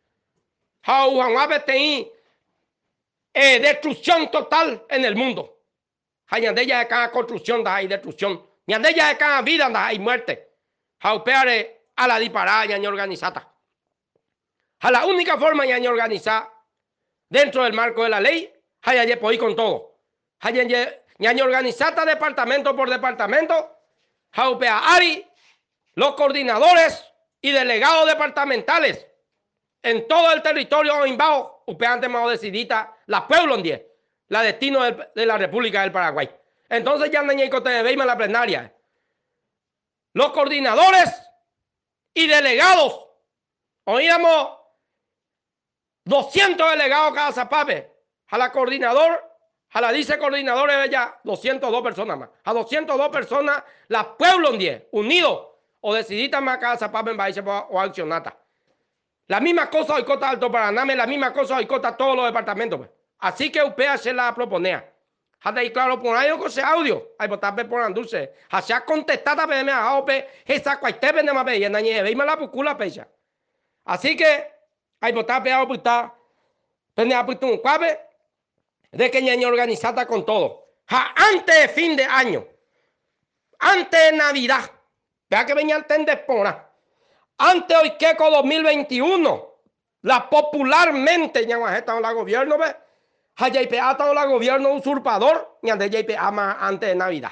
Eh, destrucción total en el mundo. de ella de cada construcción hay destrucción. Ni ande ya de cada vida anda hay muerte. Jaupeare a la disparada ñaña organizada. A la única forma ñaña organizar dentro del marco de la ley, haya ir con todo. Ñaña organizada departamento por departamento, jaupea ari, los coordinadores y delegados departamentales en todo el territorio imbao, upeante más decidita, la pueblo en 10, la destino de la República del Paraguay. Entonces ya te veis la plenaria. Los coordinadores y delegados. Oíamos 200 delegados cada zapape. A la coordinador, a la dice coordinador de ella, 202 personas más. A 202 personas, la pueblo en 10, unidos. O decidita más cada zapape en o accionata. La misma cosa hoy cota Alto Paraná, la misma cosa hoy cota todos los departamentos. Pues. Así que UPA se la proponía. Hasta ahí claro por ahí con ese audio. Ahí botar pe por andulce. Hacia contestada pe me ha pe esa cuaite pe ma pe y na ñe veima la pucula pecha. Así que ahí botar pe a puta pende a puta un cuave de que ñaña organizada con todo. Antes de fin de año. Antes de Navidad. Vea que venía antes de pona. Antes hoy que con 2021. La popularmente ña en la gobierno ve JP ha estado la gobierno usurpador, ni antes JP ama antes de Navidad.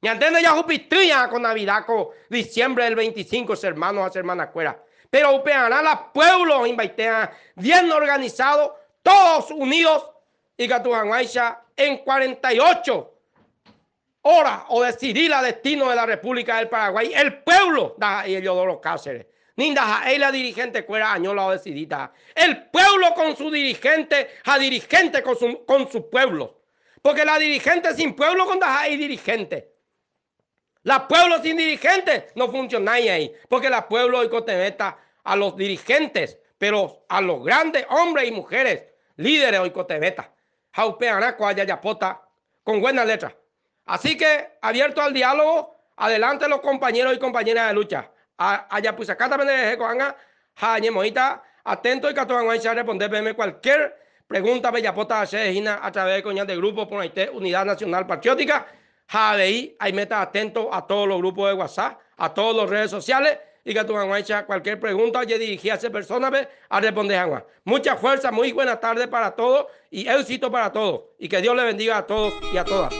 Ni antes de ya jupitría con Navidad, con diciembre del 25, hermanos, hermanas cuera. Pero upeará la pueblo, invitea bien organizado, todos unidos, y tu en 48 horas o decidir el destino de la República del Paraguay, el pueblo ellos los Cáceres. Ninda es la dirigente cuera añola o decidita. El pueblo con su dirigente, a dirigente con su, con su pueblo. Porque la dirigente sin pueblo con hay dirigente. La pueblo sin dirigente no funciona ahí. Porque la pueblo hoy cotebeta a los dirigentes, pero a los grandes hombres y mujeres, líderes hoy cotebeta. Jaupeana, yapota, con buena letra. Así que, abierto al diálogo, adelante los compañeros y compañeras de lucha. También de coanga hañe moita atento y que a responder cualquier pregunta bella pota a través de coñas de grupo por ahí unidad nacional patriótica. Ahí hay meta atento a todos los grupos de WhatsApp a todas las redes sociales y que toman a cualquier pregunta ya dirigí a esa persona a responder agua mucha fuerza muy buena tarde para todos y éxito para todos. Y que Dios le bendiga a todos y a todas